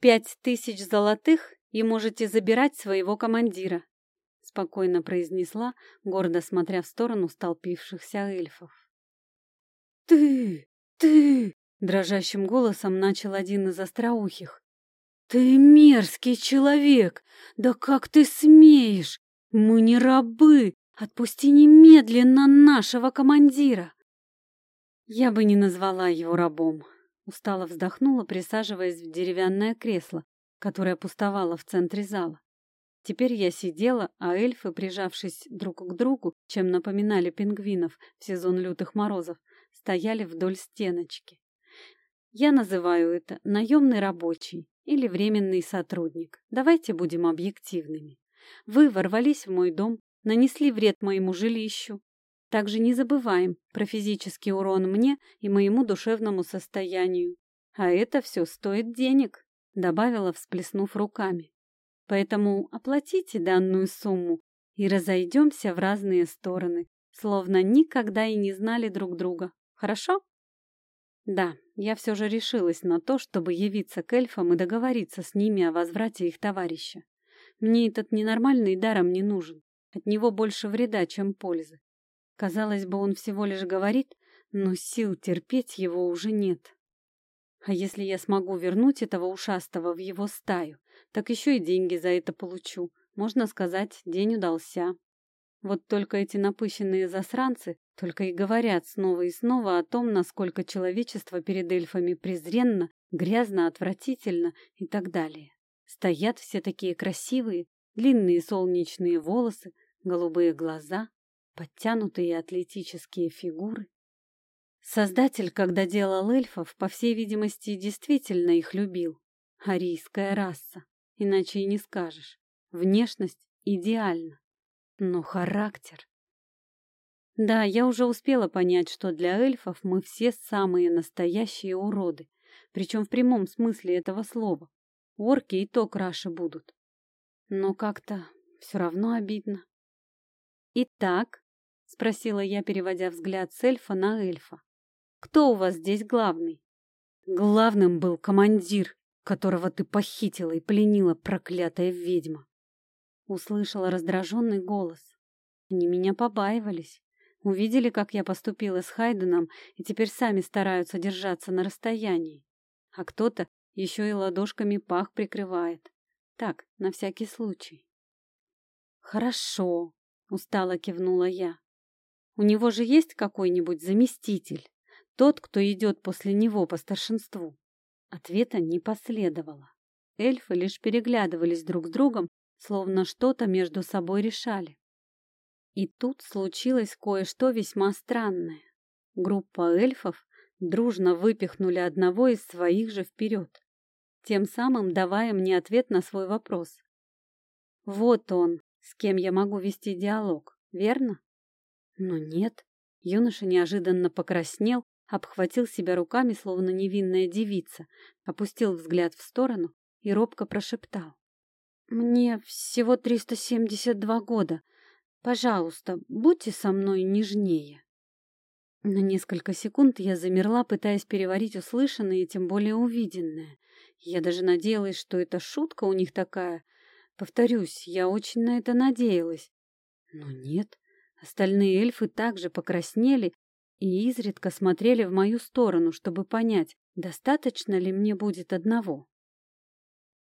Пять тысяч золотых и можете забирать своего командира, спокойно произнесла, гордо смотря в сторону столпившихся эльфов. Ты, ты, дрожащим голосом начал один из остроухих. Ты мерзкий человек! Да как ты смеешь? Мы не рабы! Отпусти немедленно нашего командира! Я бы не назвала его рабом. Устало вздохнула, присаживаясь в деревянное кресло, которое пустовало в центре зала. Теперь я сидела, а эльфы, прижавшись друг к другу, чем напоминали пингвинов в сезон лютых морозов, стояли вдоль стеночки. Я называю это наемный рабочий или временный сотрудник. Давайте будем объективными. Вы ворвались в мой дом, нанесли вред моему жилищу, также не забываем про физический урон мне и моему душевному состоянию. А это все стоит денег, добавила, всплеснув руками. Поэтому оплатите данную сумму и разойдемся в разные стороны, словно никогда и не знали друг друга. Хорошо? Да, я все же решилась на то, чтобы явиться к эльфам и договориться с ними о возврате их товарища. Мне этот ненормальный даром не нужен. От него больше вреда, чем пользы. Казалось бы, он всего лишь говорит, но сил терпеть его уже нет. А если я смогу вернуть этого ушастого в его стаю, так еще и деньги за это получу. Можно сказать, день удался. Вот только эти напыщенные засранцы только и говорят снова и снова о том, насколько человечество перед эльфами презренно, грязно, отвратительно и так далее. Стоят все такие красивые, длинные солнечные волосы, голубые глаза, подтянутые атлетические фигуры. Создатель, когда делал эльфов, по всей видимости, действительно их любил. Арийская раса, иначе и не скажешь. Внешность идеальна, но характер... Да, я уже успела понять, что для эльфов мы все самые настоящие уроды, причем в прямом смысле этого слова. Орки и то краше будут. Но как-то все равно обидно. Итак, — спросила я, переводя взгляд с эльфа на эльфа. «Кто у вас здесь главный?» «Главным был командир, которого ты похитила и пленила, проклятая ведьма!» Услышала раздраженный голос. Они меня побаивались. Увидели, как я поступила с Хайденом, и теперь сами стараются держаться на расстоянии. А кто-то еще и ладошками пах прикрывает. Так, на всякий случай. «Хорошо», — устало кивнула я. У него же есть какой-нибудь заместитель, тот, кто идет после него по старшинству. Ответа не последовало. Эльфы лишь переглядывались друг с другом, словно что-то между собой решали. И тут случилось кое-что весьма странное. Группа эльфов дружно выпихнули одного из своих же вперед, тем самым давая мне ответ на свой вопрос. Вот он, с кем я могу вести диалог, верно? Но нет. Юноша неожиданно покраснел, обхватил себя руками, словно невинная девица, опустил взгляд в сторону и робко прошептал. «Мне всего 372 года. Пожалуйста, будьте со мной нежнее». На несколько секунд я замерла, пытаясь переварить услышанное и тем более увиденное. Я даже надеялась, что это шутка у них такая. Повторюсь, я очень на это надеялась. Но нет, Остальные эльфы также покраснели и изредка смотрели в мою сторону, чтобы понять, достаточно ли мне будет одного.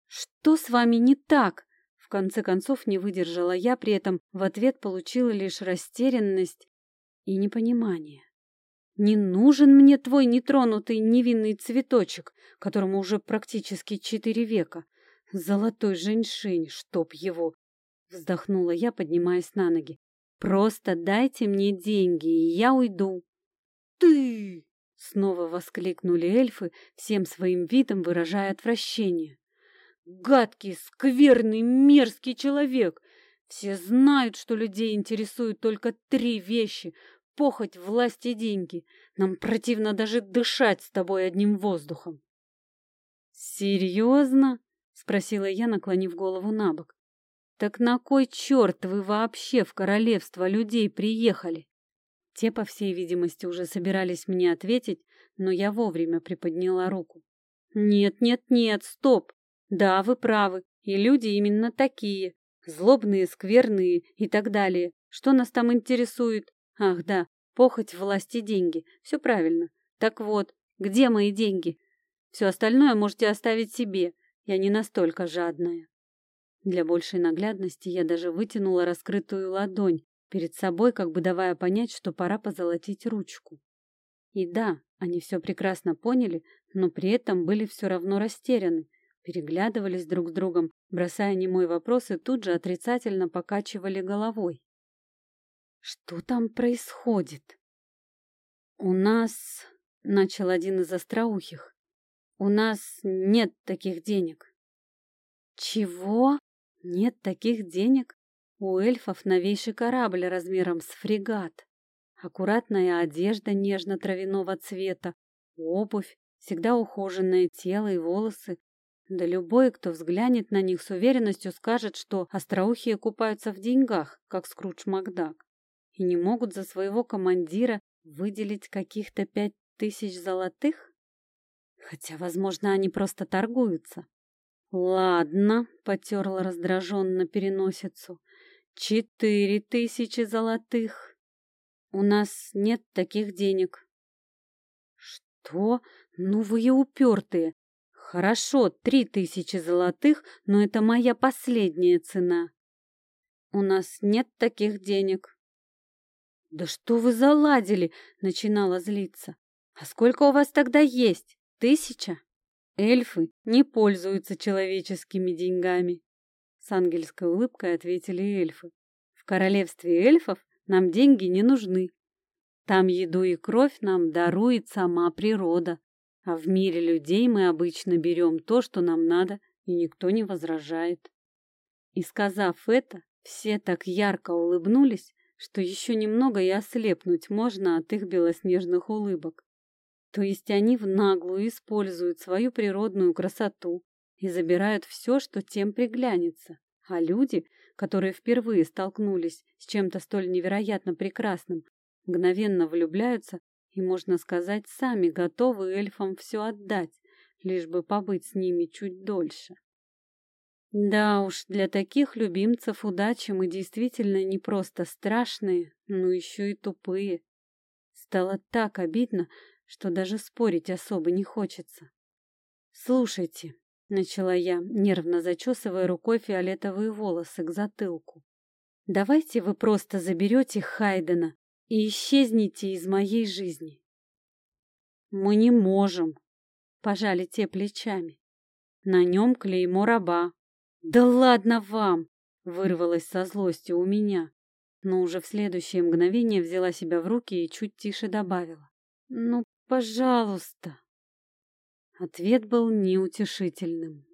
«Что с вами не так?» В конце концов не выдержала я, при этом в ответ получила лишь растерянность и непонимание. «Не нужен мне твой нетронутый невинный цветочек, которому уже практически четыре века. Золотой женьшень, чтоб его!» Вздохнула я, поднимаясь на ноги. Просто дайте мне деньги, и я уйду. Ты! Снова воскликнули эльфы, всем своим видом выражая отвращение. Гадкий, скверный, мерзкий человек! Все знают, что людей интересуют только три вещи — похоть, власть и деньги. Нам противно даже дышать с тобой одним воздухом. «Серьезно?» — спросила я, наклонив голову на бок. Так на кой черт вы вообще в королевство людей приехали? Те, по всей видимости, уже собирались мне ответить, но я вовремя приподняла руку. Нет, нет, нет, стоп! Да, вы правы, и люди именно такие. Злобные, скверные и так далее. Что нас там интересует? Ах, да, похоть, власть и деньги. Все правильно. Так вот, где мои деньги? Все остальное можете оставить себе. Я не настолько жадная. Для большей наглядности я даже вытянула раскрытую ладонь перед собой, как бы давая понять, что пора позолотить ручку. И да, они все прекрасно поняли, но при этом были все равно растеряны, переглядывались друг с другом, бросая немой вопрос и тут же отрицательно покачивали головой. Что там происходит? У нас, начал один из остроухих, у нас нет таких денег. Чего? Нет таких денег? У эльфов новейший корабль размером с фрегат. Аккуратная одежда нежно-травяного цвета, обувь, всегда ухоженное тело и волосы, да любой, кто взглянет на них с уверенностью, скажет, что остроухие купаются в деньгах, как Скрудж Макдак, и не могут за своего командира выделить каких-то пять тысяч золотых? Хотя, возможно, они просто торгуются. Ладно, потерла раздраженно переносицу. Четыре тысячи золотых. У нас нет таких денег. Что? Ну вы и упертые. Хорошо, три тысячи золотых, но это моя последняя цена. У нас нет таких денег. Да что вы заладили? Начинала злиться. А сколько у вас тогда есть? Тысяча? Эльфы не пользуются человеческими деньгами. С ангельской улыбкой ответили эльфы. В королевстве эльфов нам деньги не нужны. Там еду и кровь нам дарует сама природа. А в мире людей мы обычно берем то, что нам надо, и никто не возражает. И сказав это, все так ярко улыбнулись, что еще немного и ослепнуть можно от их белоснежных улыбок. То есть они в наглую используют свою природную красоту и забирают все, что тем приглянется. А люди, которые впервые столкнулись с чем-то столь невероятно прекрасным, мгновенно влюбляются и, можно сказать, сами готовы эльфам все отдать, лишь бы побыть с ними чуть дольше. Да уж, для таких любимцев удачи мы действительно не просто страшные, но еще и тупые. Стало так обидно, что даже спорить особо не хочется. «Слушайте», — начала я, нервно зачесывая рукой фиолетовые волосы к затылку, «давайте вы просто заберете Хайдена и исчезните из моей жизни. Мы не можем, пожали те плечами. На нем клеймо раба. Да ладно вам, вырвалось со злостью у меня, но уже в следующее мгновение взяла себя в руки и чуть тише добавила. Ну, пожалуйста. Ответ был неутешительным.